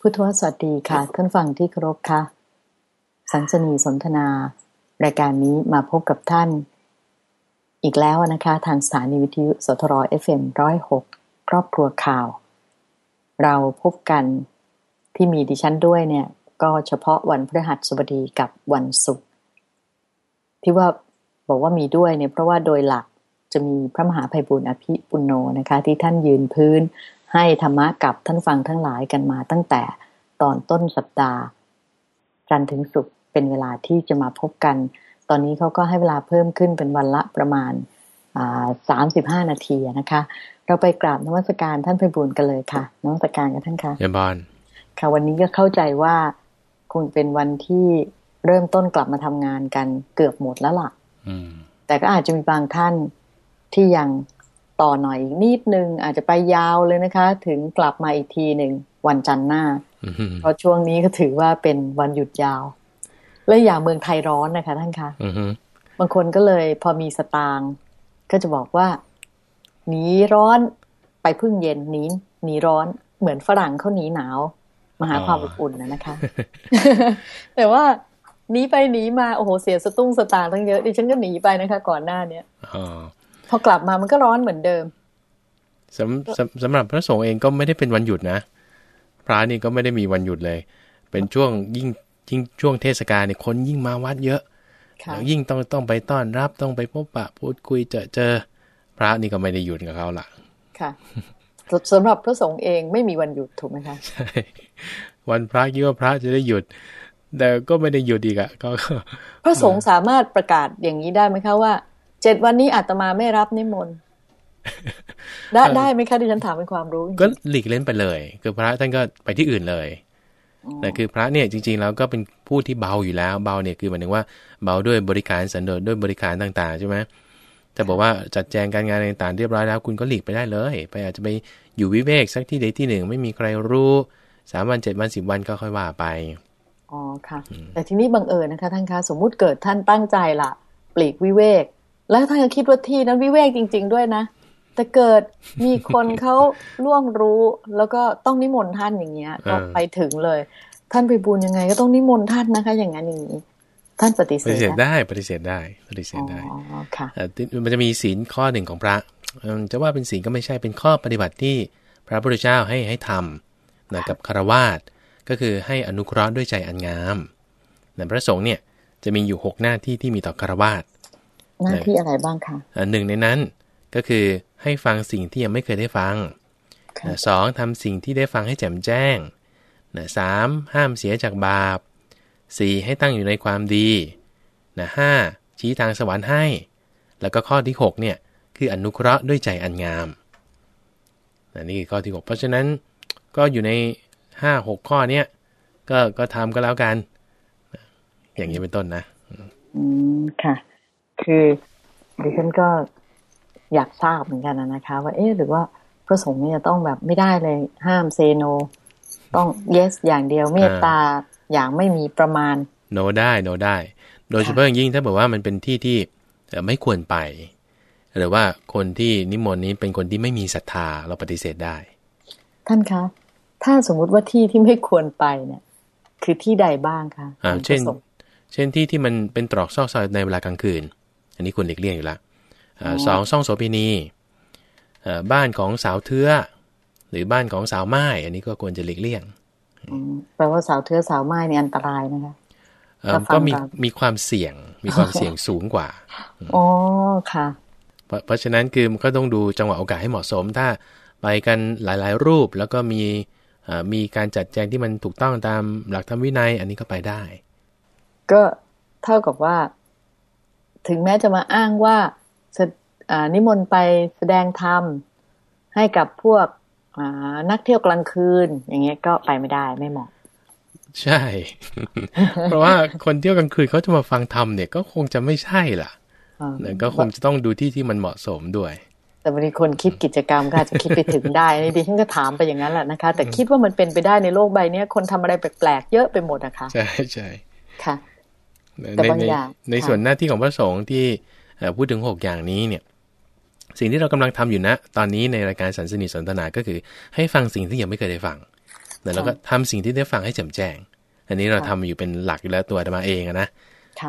พุทธวสวัสดีค่ะท่านฟังที่เคารพค่ะ สันสนีย์สนทนา รายการนี้มาพบกับท่าน อีกแล้วนะคะ ทางสถานีวิทยุสทร FM ร้อยหกครอบครัวข่าว เราพบกันที่มีดิฉันด้วยเนี่ย ก็เฉพาะวันพฤหัสบดีกับวันศุกร์ที่ว่าบอกว่ามีด้วยเนี่ยเพราะว่าโดยหลักจะมีพระมหาไพบูลย์อภิปุณโณนะคะ ที่ท่านยืนพื้น ให้ธรรมะกับท่านฟังทั้งหลายกันมาตั้งแต่ตอนต้นสัปดาห์จันทร์ถึงศุกร์เป็นเวลาที่จะมาพบกัน ตอนนี้เขาก็ให้เวลาเพิ่มขึ้นเป็นวันละประมาณสามสิบห้านาทีนะคะ เราไปกราบนวัสการท่านไพบุญกันเลยค่ะนวัสการกันท่านคะยบอนค่ะวันนี้ก็เข้าใจว่าคงเป็นวันที่เริ่มต้นกลับมาทำงานกันเกือบหมดแล้วล่ะแต่ก็อาจจะมีบางท่านที่ยัง ต่อหน่อยอีกนิดนึง อาจจะไปยาวเลยนะคะ ถึงกลับมาอีกทีหนึ่งวันจันทร์หน้า เพราะช่วงนี้ก็ถือว่าเป็นวันหยุดยาว และอย่างเมืองไทยร้อนนะคะท่านคะบางคนก็เลยพอมีสตางก็จะบอกว่าหนีร้อนไปพึ่งเย็นหนีหนีร้อนเหมือนฝรั่งเขาหนีหนาวมาหาความอบอุ่นนะนะคะ แต่ว่าหนีไปหนีมาโอ้โหเสียสตุ้งสตางตั้งเยอะดิฉันก็หนีไปนะคะ ก่อนหน้าเนี้ย พอกลับมามันก็ร้อนเหมือนเดิมสำสำสำหรับพระสงฆ์เองก็ไม่ได้เป็นวันหยุดนะ พระนี่ก็ไม่ได้มีวันหยุดเลย เป็นช่วงยิ่งยิ่งช่วงเทศกาลเนี่ยคนยิ่งมาวัดเยอะยิ่งต้องต้องไปต้อนรับต้องไปพบปะพูดคุยเจอเจอ พระนี่ก็ไม่ได้หยุดกับเขาละค่ะสำหรับพระสงฆ์เองไม่มีวันหยุดถูกไหมคะใช่วันพระคิดว่าพระจะได้หยุด แต่ก็ไม่ได้หยุดอีกอะก็พระสงฆ์สามารถประกาศอย่างนี้ได้ไหมคะว่า เจ็ดวันนี้อาตมาไม่รับนิมนต์ได้ได้ไหมคะที่ฉันถามเป็นความรู้ ก็หลีกเล่นไปเลย คือพระท่านก็ไปที่อื่นเลยแต่คือพระเนี่ยจริงๆแล้วก็เป็นผู้ที่เบาอยู่แล้วเบาเนี่ยคือหมายถึงว่าเบาด้วยบริการสันโดษด้วยบริการต่างๆใช่ไหมแต่บอกว่าจัดแจงการงานต่างๆเรียบร้อยแล้วคุณก็หลีกไปได้เลย ไปอาจจะไปอยู่วิเวกสักที่ใดที่หนึ่งไม่มีใครรู้สามวันเจ็ดวันสิบวันก็ค่อยว่าไปอ๋อค่ะ แต่ทีนี้บังเอิญนะคะท่านคะสมมุติเกิดท่านตั้งใจละปลีกวิเวก แล้วท่านก็คิดว่าที่นั้นวิเวกจริง ๆ ด้วยนะ แต่เกิดมีคนเขาล่วงรู้แล้วก็ต้องนิมนต์ท่านอย่างเงี้ยก็ไปถึงเลย ท่านไปบูญยังไง ก็ต้องนิมนต์ท่านนะคะ อย่างนั้นอย่างนี้ท่านปฏิเสธปฏิเสธได้ปฏิเสธได้ปฏิเสธได้อ๋อค่ะมันจะมีศีลข้อหนึ่งของพระจะว่าเป็นศีลก็ไม่ใช่เป็นข้อปฏิบัติที่พระพุทธเจ้าให้ให้ทำนะกับคารวาสก็คือให้อนุเคราะห์ด้วยใจอันงามนะพระสงฆ์เนี่ยจะมีอยู่ 6 หน้าที่ที่มีต่อคารวาส หน้าที่อะไรบ้างคะหนึ่งในนั้นก็คือให้ฟังสิ่งที่ยังไม่เคยได้ฟังสองทำสิ่งที่ได้ฟังให้แจ่มแจ้งสามห้ามเสียจากบาปสี่ให้ตั้งอยู่ในความดีนะห้าชี้ทางสวรรค์ให้ แล้วก็ข้อที่6เนี่ยคืออนุเคราะห์ด้วยใจอันงามนนี่คือข้อที่6เพราะฉะนั้นก็อยู่ใน5 6ข้อเนี้ยก็ก็ทำก็แล้วกัน อย่างนี้เป็นต้นนะ อืมค่ะ คือดิฉันก็อยากทราบเหมือนกันนะคะ ว่าเอ๊ะหรือว่าพระสงฆ์เนี่ยต้องแบบไม่ได้เลยห้ามเซโน ต้อง yes อย่างเดียวเมตตาอย่างไม่มีประมาณ โนได้โนได้ โดยเฉพาะอย่างยิ่งถ้าบอกว่ามันเป็นที่ที่ไม่ควรไป หรือว่าคนที่นิมนต์นี้เป็นคนที่ไม่มีศรัทธาเราปฏิเสธได้ ท่านคะ ถ้าสมมุติว่าที่ที่ไม่ควรไปเนี่ย คือที่ใดบ้างคะอ่าเช่น เช่นที่ที่มันเป็นตรอกซอกซอยในเวลากลางคืน อันนี้ควรหลีกเลี่ยงอยู่แล้วสองซ่องโสเภณีบ้านของสาวเทือหรือบ้านของสาวไม้อันนี้ก็ควรจะหลีกเลี่ยงแปลว่าสาวเทือสาวไม้นี่อันตรายนะคะก็มีมีความเสี่ยงมีความเสี่ยงสูงกว่าอ๋อค่ะเพราะเพราะฉะนั้นคือมันก็ต้องดูจังหวะโอกาสให้เหมาะสม ถ้าไปกันหลาย ๆ รูปแล้วก็มีมีการจัดแจงที่มันถูกต้องตามหลักธรรมวินัย อันนี้ก็ไปได้ ก็เท่ากับว่า ถึงแม้จะมาอ้างว่านิมนต์ไปแสดงธรรมให้กับพวกนักเที่ยวกลางคืน อย่างเงี้ยก็ไปไม่ได้ไม่เหมาะใช่ เพราะว่าคนเที่ยวกลางคืนเขาจะมาฟังธรรมเนี่ยก็คงจะไม่ใช่ล่ะก็คงจะต้องดูที่ที่มันเหมาะสมด้วย แต่บางทีคนคิดกิจกรรมก็อาจจะคิดไปถึงได้นี่ดิฉันก็ถามไปอย่างนั้นแหละนะคะ แต่คิดว่ามันเป็นไปได้ในโลกใบนี้คนทำอะไรแปลกๆเยอะไปหมดนะคะ ใช่ใช่ค่ะ ในในในส่วนหน้าที่ของพระสงฆ์ที่พูดถึงหกอย่างนี้เนี่ยสิ่งที่เรากำลังทำอยู่นะ ตอนนี้ในรายการสันสนิทสนทนาก็คือ ให้ฟังสิ่งที่ยังไม่เคยได้ฟังแล้วก็ทำสิ่งที่ได้ฟังให้แจ่มแจ้ง อันนี้เราทำอยู่เป็นหลักอยู่แล้วตัวธรรมาเองนะ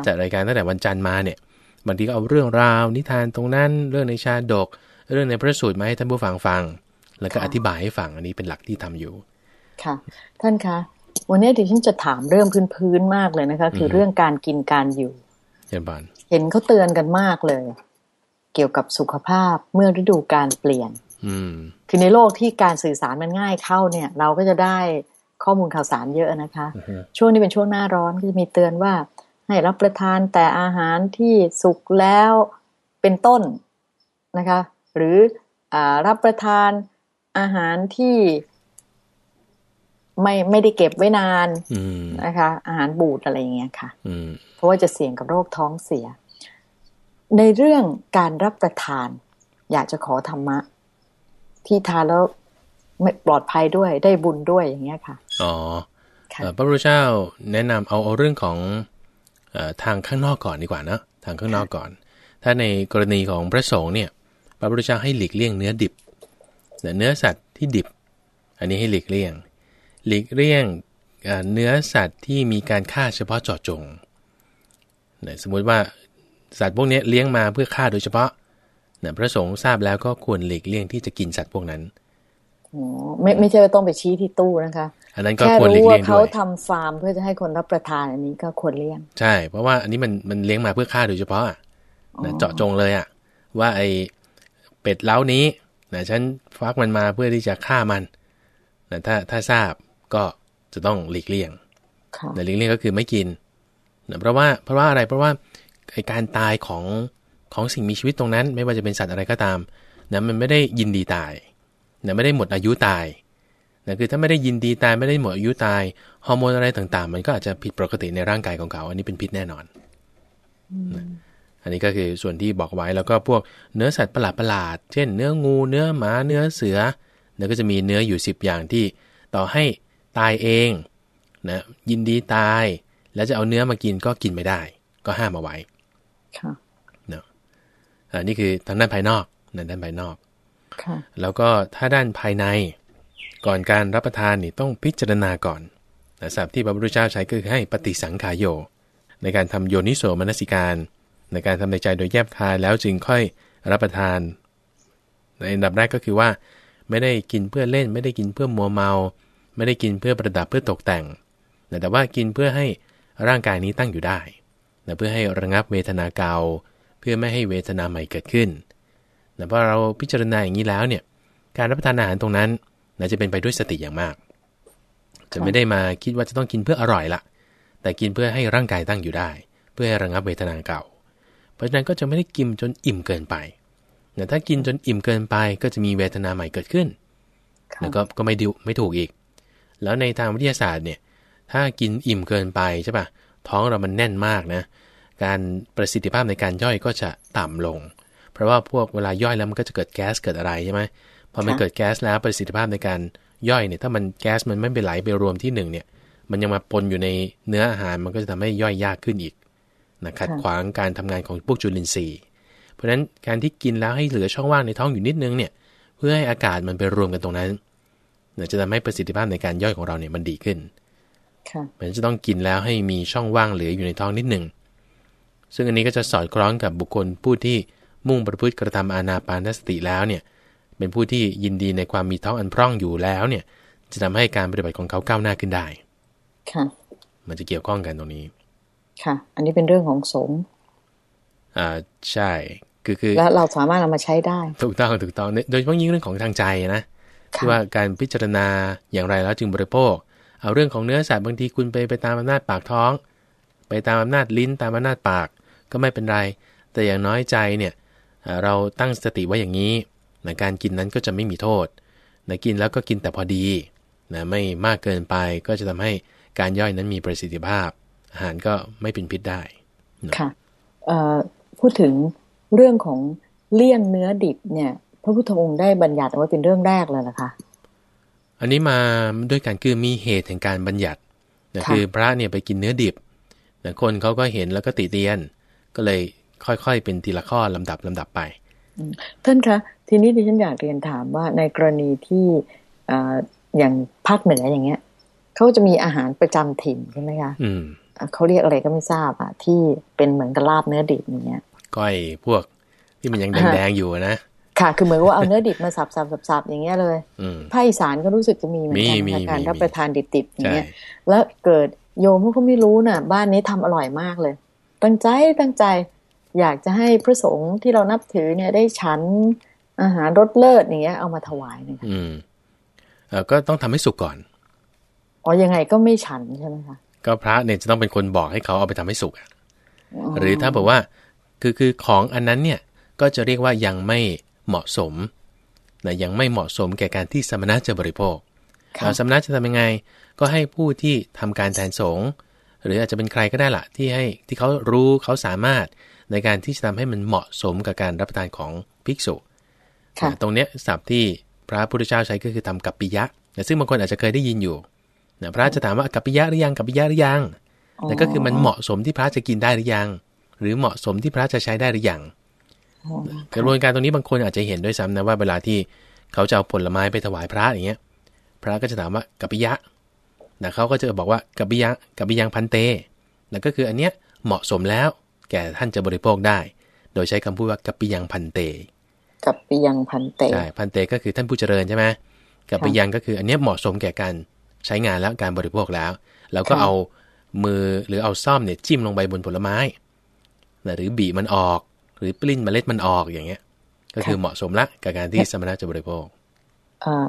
จัดรายการตั้งแต่วันจันทร์มาเนี่ยบางทีก็เอาเรื่องราวนิทานตรงนั้น เรื่องในชาดก เรื่องในพระสูตรมาให้ท่านผู้ฟังฟัง แล้วก็อธิบายให้ฟังอันนี้เป็นหลักที่ทำอยู่ค่ะท่านคะ วันนี้ดิฉันจะถามเรื่องพื้นๆมากเลยนะคะ คือเรื่องการกินการอยู่เห็นบานเห็นเขาเตือนกันมากเลย เกี่ยวกับสุขภาพเมื่อฤดูการเปลี่ยนอืมคือในโลกที่การสื่อสารมันง่ายเข้าเนี่ย เราก็จะได้ข้อมูลข่าวสารเยอะนะคะ ช่วงนี้เป็นช่วงหน้าร้อนก็จะมีเตือนว่า ให้รับประทานแต่อาหารที่สุกแล้วเป็นต้นนะคะ หรืออรับประทานอาหารที่ ไม่ไม่ได้เก็บไว้นานนะคะ อาหารบูดอะไรอย่างเงี้ยค่ะเพราะว่าจะเสี่ยงกับโรคท้องเสีย ในเรื่องการรับประทาน อยากจะขอธรรมะ ที่ทานแล้วไม่ปลอดภัยด้วยได้บุญด้วยอย่างเงี้ยค่ะอ๋อพระพุทธเจ้าแนะนำเอาเอาเรื่องของทางข้างนอกก่อนดีกว่านะทางข้างนอกก่อน ถ้าในกรณีของพระสงฆ์เนี่ย พระพุทธเจ้าให้หลีกเลี่ยงเนื้อดิบเนื้อสัตว์ที่ดิบ อันนี้ให้หลีกเลี่ยง หลีกเลี่ยงเนื้อสัตว์ที่มีการฆ่าเฉพาะเจาะจง สมมุติว่าสัตว์พวกนี้เลี้ยงมาเพื่อฆ่าโดยเฉพาะพระสงฆ์ทราบแล้วก็ควรหลีกเลี่ยงที่จะกินสัตว์พวกนั้นไม่ไม่ใช่ว่าต้องไปชี้ที่ตู้นะคะอันนั้นก็ควรเลี่ยงด้วยแค่รู้ว่าเขาทำฟาร์มเพื่อจะให้คนรับประทานอันนี้ก็ควรเลี่ยง ใช่ เพราะว่าอันนี้มันมันเลี้ยงมาเพื่อฆ่าโดยเฉพาะนะเจาะจงเลยอะ ว่าไอเป็ดเล้านี้นะฉันฟักมันมาเพื่อที่จะฆ่ามันนะถ้าถ้าทราบ ก็จะต้องหลีกเลี่ยงแต่หลีกเลี่ยงก็คือไม่กินนะเพราะว่าเพราะว่าอะไรเพราะว่าไอการตายของของสิ่งมีชีวิตตรงนั้น ไม่ว่าจะเป็นสัตว์อะไรก็ตามนะมันไม่ได้ยินดีตายนะไม่ได้หมดอายุตายนะคือถ้าไม่ได้ยินดีตายไม่ได้หมดอายุตายฮอร์โมนอะไรต่างๆ มันก็อาจจะผิดปกติในร่างกายของเขา อันนี้เป็นพิษแน่นอนนะอันนี้ก็คือส่วนที่บอกไว้แล้วก็พวกเนื้อสัตว์ประหลาดประหลาดเช่น เนื้องูเนื้อหมาเนื้อเสือเนี่ยก็จะมีเนื้ออยู่ 10 อย่างที่ต่อให้ ตายเองนะยินดีตาย แล้วจะเอาเนื้อมากินก็กินไม่ได้ ก็ห้ามเอาไว้ค่ะเนาะอันนี้คือทางด้านภายนอกนะด้านภายนอกแล้วก็ถ้าด้านภายในก่อนการรับประทานนี่ต้องพิจารณาก่อนนะศัพท์ที่พระพุทธเจ้าใช้คือให้ปฏิสังขายโย ในการทำโยนิโสมนสิการ ในการทำในใจโดยแยบคายแล้วจึงค่อยรับประทาน ในอันดับแรกก็คือว่า ไม่ได้กินเพื่อเล่น ไม่ได้กินเพื่อมัวเมา ไม่ได้กินเพื่อประดับเพื่อตกแต่ง แต่ว่ากินเพื่อให้ร่างกายนี้ตั้งอยู่ได้เพื่อให้ระงับเวทนาเกาเพื่อไม่ให้เวทนาใหม่เกิดขึ้นแต่พอเราพิจารณาอย่างนี้แล้วเนี่ย การรับประทานอาหารตรงนั้นน่าจะเป็นไปด้วยสติอย่างมาก จะไม่ได้มาคิดว่าจะต้องกินเพื่ออร่อยละแต่กินเพื่อให้ร่างกายตั้งอยู่ได้ เพื่อให้ระงับเวทนาเก่า เพราะฉะนั้นก็จะไม่ได้กินจนอิ่มเกินไปแต่ถ้ากินจนอิ่มเกินไปก็จะมีเวทนาใหม่เกิดขึ้น แล้วก็ก็ไม่ดิวไม่ถูกอีก แล้วในทางวิทยาศาสตร์เนี่ยถ้ากินอิ่มเกินไปใช่ปะท้องเรามันแน่นมากนะการประสิทธิภาพในการย่อยก็จะต่ำลง เพราะว่าพวกเวลาย่อยแล้วมันก็จะเกิดแก๊สเกิดอะไรใช่ไหมพอมันเกิดแก๊สแล้วประสิทธิภาพในการย่อยเนี่ยถ้ามันแก๊สมันไม่ไปไหลไปรวมที่หนึ่งเนี่ย มันยังมาปนอยู่ในเนื้ออาหารมันก็จะทำให้ย่อยยากขึ้นอีกนะขัดขวางการทำงานของพวกจุลินทรีย์ เพราะฉะนั้นการที่กินแล้วให้เหลือช่องว่างในท้องอยู่นิดนึงเนี่ย เพื่อให้อากาศมันไปรวมกันตรงนั้น จะทำให้ประสิทธิภาพในการย่อยของเราเนี่ยมันดีขึ้นมันจะต้องกินแล้วให้มีช่องว่างเหลืออยู่ในท้องนิดหนึ่ง ซึ่งอันนี้ก็จะสอดคล้องกับบุคคลผู้ที่มุ่งประพฤติกระทำอานาปานสติแล้วเนี่ย เป็นผู้ที่ยินดีในความมีท้องอันพร่องอยู่แล้วเนี่ย จะทำให้การปฏิบัติของเขาก้าวหน้าขึ้นได้ ค่ะ มันจะเกี่ยวข้องกันตรงนี้ ค่ะ อันนี้เป็นเรื่องของสงอ่า ใช่ คือคือ แล้วเราสามารถเอามาใช้ได้ ถูกต้อง ถูกต้อง โดยเฉพาะยิ่งเรื่องของทางใจนะ ที่ว่าการพิจารณาอย่างไรแล้วจึงบริโภค เอาเรื่องของเนื้อสัตว์บางทีคุณไปไปตามอำนาจปากท้อง ไปตามอำนาจลิ้นตามอำนาจปากก็ไม่เป็นไร แต่อย่างน้อยใจเนี่ยเราตั้งสติไว้อย่างนี้นะการกินนั้นก็จะไม่มีโทษนะกินแล้วก็กินแต่พอดีนะไม่มากเกินไปก็จะทำให้การย่อยนั้นมีประสิทธิภาพ อาหารก็ไม่เป็นพิษได้นะค่ะพูดถึงเรื่องของเลี่ยงเนื้อดิบเนี่ย พระพุทธองค์ได้บัญญัติไว้เป็นเรื่องแรกเลยนะคะอันนี้มาด้วยการคือมีเหตุแห่งการบัญญัตินะคือพระเนี่ยไปกินเนื้อดิบนะคนเขาก็เห็นแล้วก็ติเตียน ก็เลยค่อยๆ เป็นทีละข้อลำดับลำดับไปท่านคะทีนี้ดิฉันอยากเรียนถามว่าในกรณีที่อย่างภาคเหนืออย่างเงี้ยเขาจะมีอาหารประจำถิ่นใช่ไหมคะอืมอะเขาเรียกอะไรก็ไม่ทราบอะที่เป็นเหมือนกับลาบเนื้อดิบอย่างเงี้ยก้อยพวกที่มันยังแดงๆอยู่นะ ค่ะคือเหมือนกับว่าเอาเนื้อดิบมาสับสับสับสับอย่างเงี้ยเลยอืมภาคอีสานก็รู้สึกจะมีเหมือนกันมีนะมีการมีรับประทานดิบๆอย่างใช่เงี้ยแล้วเกิดโยมเขาก็ไม่รู้น่ะ บ้านนี้ทำอร่อยมากเลย ตั้งใจตั้งใจ อยากจะให้พระสงฆ์ที่เรานับถือเนี่ยได้ฉันอาหารรสเลิศอย่างเงี้ยเอามาถวายเนี่ยอืมเออก็ต้องทำให้สุกก่อนอ๋อยังไงก็ไม่ฉันใช่ไหมคะก็พระเนี่ยจะต้องเป็นคนบอกให้เขาเอาไปทำให้สุกอะหรือถ้าบอกว่าคือคือของอันนั้นเนี่ยก็จะเรียกว่ายังไม่ เหมาะสมนะยังไม่เหมาะสมแก่การที่สมณะจะบริโภคค่ะเอาสมณะจะทำยังไง ก็ให้ผู้ที่ทำการแทนสงฆ์หรืออาจจะเป็นใครก็ได้ละที่ให้ที่เขารู้เขาสามารถในการที่จะทำให้มันเหมาะสมกับการรับประทานของภิกษุค่ะนะตรงเนี้ยศัพท์ที่พระพุทธเจ้าใช้ก็คือทำกัปปิยะนะซึ่งบางคนอาจจะเคยได้ยินอยู่นะพระจะถามว่ากัปปิยะหรือยังกัปปิยะหรือยังนั่นก็คือมันเหมาะสมที่พระจะกินได้หรือยัง หรือเหมาะสมที่พระจะใช้ได้หรือยังอ๋อ กระบวนการตรงนี้บางคนอาจจะเห็นด้วยซ้ำนะว่าเวลาที่เขาจะเอาผลไม้ไปถวายพระอย่างเงี้ย พระก็จะถามว่ากัปปิยะนะเขาก็จะบอกว่ากัปปิยะกัปปิยังพันเตนั่นก็คืออันเนี้ยเหมาะสมแล้ว แก่ท่านจะบริโภคได้ โดยใช้คำพูดว่ากัปปิยังพันเตกับปียังพันเตใช่พันเตก็คือท่านผู้เจริญใช่ไหมกับไปยังก็คืออันเนี้ยเหมาะสมแก่การใช้งานแล้วการบริโภคแล้ว แล้วก็ค่ะเอามือหรือเอาซ่อมเนี่ยจิ้มลงไปบนผลไม้นะหรือบีบมันออก หรือปลิ้นเมล็ดมันออกอย่างเงี้ย ก็คือเหมาะสมละกับการที่สมณะจะบริโภคอ่า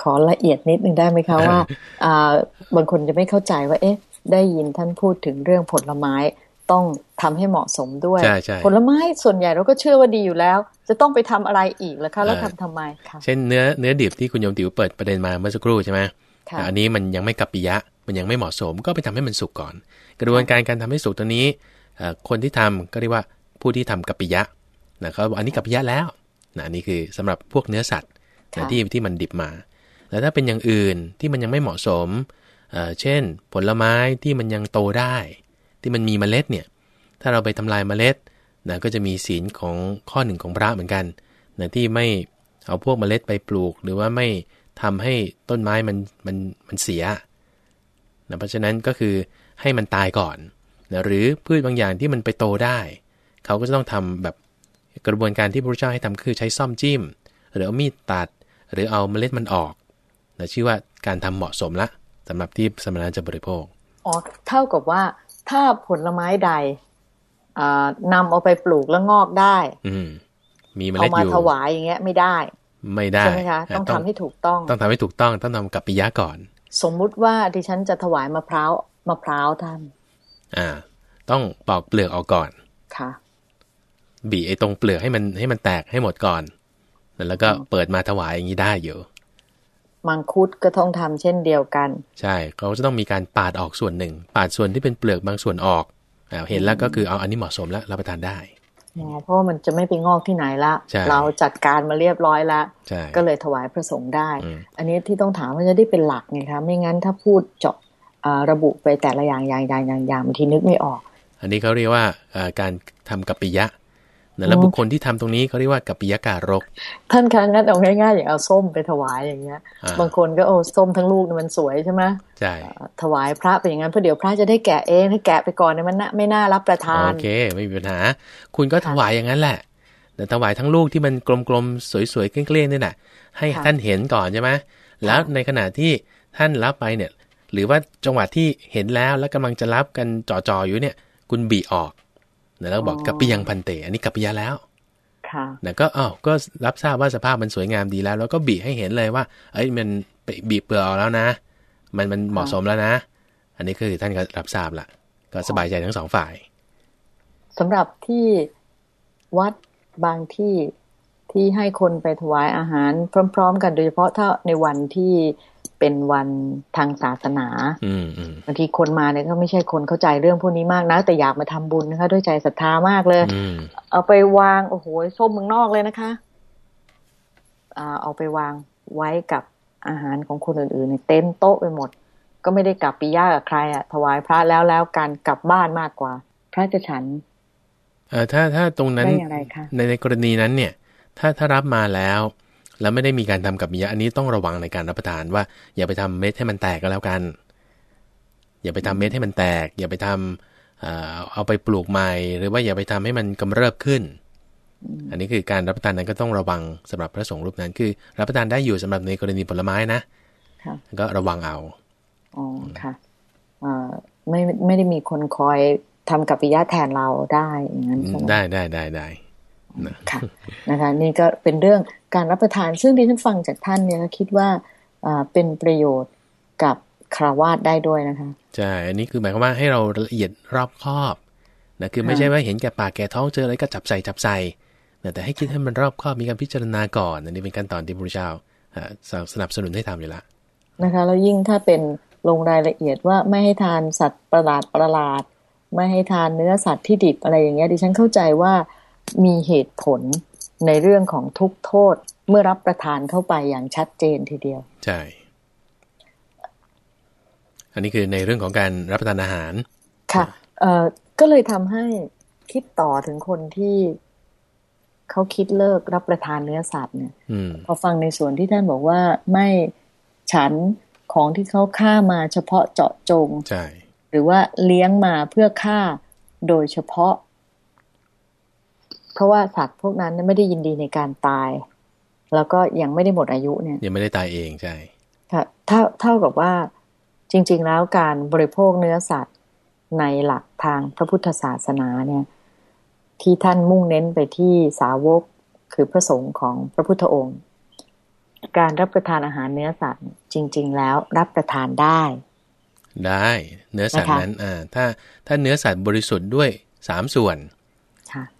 ขอละเอียดนิดนึงได้ไหมคะว่าอ่าบางคนจะไม่เข้าใจว่า เอ๊ะ ได้ยินท่านพูดถึงเรื่องผลไม้ต้องทำให้เหมาะสมด้วยใช่ใช่ผลไม้ส่วนใหญ่เราก็เชื่อว่าดีอยู่แล้ว จะต้องไปทำอะไรอีกล่ะคะแล้วเออทำทำไมคะเช่นเนื้อเนื้อดิบที่คุณโยมติ๋วเปิดประเด็นมาเมื่อสักครู่ใช่ไหมค่ะอันนี้มันยังไม่กัปปิยะ มันยังไม่เหมาะสมก็ไปทำให้มันสุกก่อน กระบวนการการทำให้สุกตัวนี้เอ่อคนที่ทำก็เรียกว่า ผู้ที่ทำกัปปิยะนะเขาบอกอันนี้กัปปิยะแล้วนะอันนี้คือสำหรับพวกเนื้อสัตว์นะค่ะที่ที่มันดิบมาแล้วถ้าเป็นอย่างอื่นที่มันยังไม่เหมาะสมเอ่อเช่น ผลไม้ที่มันยังโตได้ ที่มันมีเมล็ดเนี่ยถ้าเราไปทำลายเมล็ดนะก็จะมีศีลของข้อหนึ่งของพระเหมือนกันนะที่ไม่เอาพวกเมล็ดไปปลูก หรือว่าไม่ทำให้ต้นไม้มันมันมันเสียนะเพราะฉะนั้นก็คือให้มันตายก่อนนะหรือพืชบางอย่างที่มันไปโตได้ เขาก็จะต้องทำแบบกระบวนการที่พระพุทธเจ้าให้ทำคือใช้ซ่อมจิ้ม หรือเอามีดตัด หรือเอาเมล็ดมันออกนะชื่อว่าการทำเหมาะสมละสำหรับที่สมณะจะบริโภคอ๋อเท่ากับว่าถ้าผลไม้ใดอ่านำเอาไปปลูกแล้วงอกได้ อืมมีเมเอาล็ดมาอยู่ถวายอย่างเงี้ยไม่ได้ ไม่ได้ใช่ไหมคะอ่ต้องทำให้ถูกต้อง ต้องทำให้ถูกต้องต้องทำกับปิยะก่อน สมมุติว่าดิฉันจะถวายมะพร้าวมะพร้าวท่าน อ่า ต้องปอกเปลือกออกก่อนค่ะ บีไอ้ตรงเปลือกให้มันให้มันแตกให้หมดก่อน แล้วก็เปิดมาถวายอย่างนี้ได้อยู่ มังคุดก็ต้องทำเช่นเดียวกัน ใช่เขาจะต้องมีการปาดออกส่วนหนึ่ง ปาดส่วนที่เป็นเปลือกบางส่วนออกอ่าเห็นแล้วก็คือเอาอันนี้เหมาะสมแล้วรับประทานได้อ๋อเพราะว่ามันจะไม่ไปงอกที่ไหนละใช่เราจัดการมาเรียบร้อยแล้วใช่ก็เลยถวายพระสงฆ์ได้อืมอันนี้ที่ต้องถามว่าจะได้เป็นหลักไงคะ ไม่งั้นถ้าพูดเจาะอ่าระบุไปแต่ละอย่างอย่างอย่างอย่างอย่างบางทีนึกไม่ออก อันนี้เขาเรียกว่าเอ่อการทำกับปิยะ นะแล้วอืมบุคคลที่ทำตรงนี้เขาเรียกว่ากับปิยะการก ท่านคะงั้นเอาง่ายๆอย่างเอาส้มไปถวายอย่างเงี้ยอ่าบางคนก็โอ้ส้มทั้งลูกเนี่ยมันสวยใช่ไหมใช่ถวายพระไปอย่างนั้นเพราะเดี๋ยวพระจะได้แกะเองถ้าแกะไปก่อนเนี่ยมันน่าไม่น่ารับประทาน โอเค ไม่มีปัญหา คุณก็ถวายอย่างนั้นแหละแต่ถวายทั้งลูกที่มันกลมๆสวยๆเกลี้ยงๆนี่แหละให้ค่ะท่านเห็นก่อนใช่ไหมแล้วในขณะที่ท่านรับไปเนี่ย หรือว่าจังหวะที่เห็นแล้วแล้วกำลังจะรับกันจ่อๆอยู่เนี่ย คุณบีออกนะ แล้วบอกกับปิยังพันเต อันนี้กับปิยะแล้วค่ะนะก็อ้าวก็รับทราบว่าสภาพมันสวยงามดีแล้ว แล้วก็บีให้เห็นเลยว่า เอ้ยมันไปบีบเปลือกออกแล้วนะ มันมันเหมาะสมแล้วนะ อันนี้คือท่านก็รับทราบละก็สบายใจทั้งสองฝ่ายสำหรับที่วัดบางที่ ที่ให้คนไปถวายอาหารพร้อม ๆ กันโดยเฉพาะถ้าในวันที่เป็นวันทางศาสนาอืมอืมบางทีคนมาเนี่ยก็ไม่ใช่คนเข้าใจเรื่องพวกนี้มากนะแต่อยากมาทำบุญนะคะ ด้วยใจศรัทธามากเลยอืมเอาไปวางโอ้โหส้มเมืองนอกเลยนะคะอ่าเอาไปวางไว้กับอาหารของคนอื่นๆในเต็มโต๊ะไปหมด ก็ไม่ได้กลับปีย่ากับใครอะถวายพระแล้วแล้วการกลับบ้านมากกว่า พระจะฉัน เอ่อถ้าถ้าตรงนั้นได้อย่างไรคะในในกรณีนั้นเนี่ย ถ้าถ้ารับมาแล้ว แล้วไม่ได้มีการทำกับมิยะอันนี้ต้องระวังในการรับประทานว่า อย่าไปทำเม็ดให้มันแตกก็แล้วกัน อย่าไปทำเม็ดให้มันแตก อย่าไปทำเอาไปปลูกใหม่ หรือว่าอย่าไปทำให้มันกำเริบขึ้น อันนี้คือการรับประทานนั้นก็ต้องระวังสำหรับพระสงฆ์รูปนั้น คือ รับประทานได้อยู่สำหรับในกรณีผลไม้นะก็ระวังเอาอ๋อค่ะไม่ไม่ได้มีคนคอยทำกับปิยะแทนเราได้อย่างนั้นใช่ไหมได้ได้ได้ได้ ค่ะนะคะนี่ก็เป็นเรื่องการรับประทานซึ่งดิฉันฟังจากท่านเนี่ยคิดว่าเป็นประโยชน์กับคราวาสได้ด้วยนะคะใช่อันนี้คือหมายความว่าให้เราละเอียดรอบคอบนะคือไม่ใช่ว่าเห็นแก่ปากแก่ท้องเจออะไรก็จับใส่จับใส่แต่ให้คิดให้มันรอบคอบมีการพิจารณาก่อนอันนี้เป็นขั้นตอนที่พระเจ้าสนับสนุนให้ทำอยู่แล้วนะคะแล้วยิ่งถ้าเป็นลงรายละเอียดว่าไม่ให้ทานสัตว์ประหลาดประหลาด ไม่ให้ทานเนื้อสัตว์ที่ดิบอะไรอย่างเงี้ยดิฉันเข้าใจว่า มีเหตุผลในเรื่องของทุกโทษเมื่อรับประทานเข้าไปอย่างชัดเจนทีเดียว ใช่ อันนี้คือในเรื่องของการรับประทานอาหาร ค่ะเอ่อก็เลยทำให้คิดต่อถึงคนที่เขาคิดเลิกรับประทานเนื้อสัตว์เนี่ยพอฟังในส่วนที่ท่านบอกว่าไม่ฉันของที่เขาฆ่ามาเฉพาะเจาะจงใช่หรือว่าเลี้ยงมาเพื่อฆ่าโดยเฉพาะ เพราะว่าสัตว์พวกนั้นไม่ได้ยินดีในการตาย แล้วก็ยังไม่ได้หมดอายุเนี่ย ยังไม่ได้ตายเองใช่ค่ะเท่าเท่ากับว่าจริง ๆ แล้วการบริโภคเนื้อสัตว์ในหลักทางพระพุทธศาสนาเนี่ย ที่ท่านมุ่งเน้นไปที่สาวกคือพระสงฆ์ของพระพุทธองค์ การรับประทานอาหารเนื้อสัตว์จริง ๆ แล้วรับประทานได้ ได้ เนื้อสัตว์นั้นอ่าถ้าถ้าเนื้อสัตว์บริสุทธิ์ด้วยสามส่วน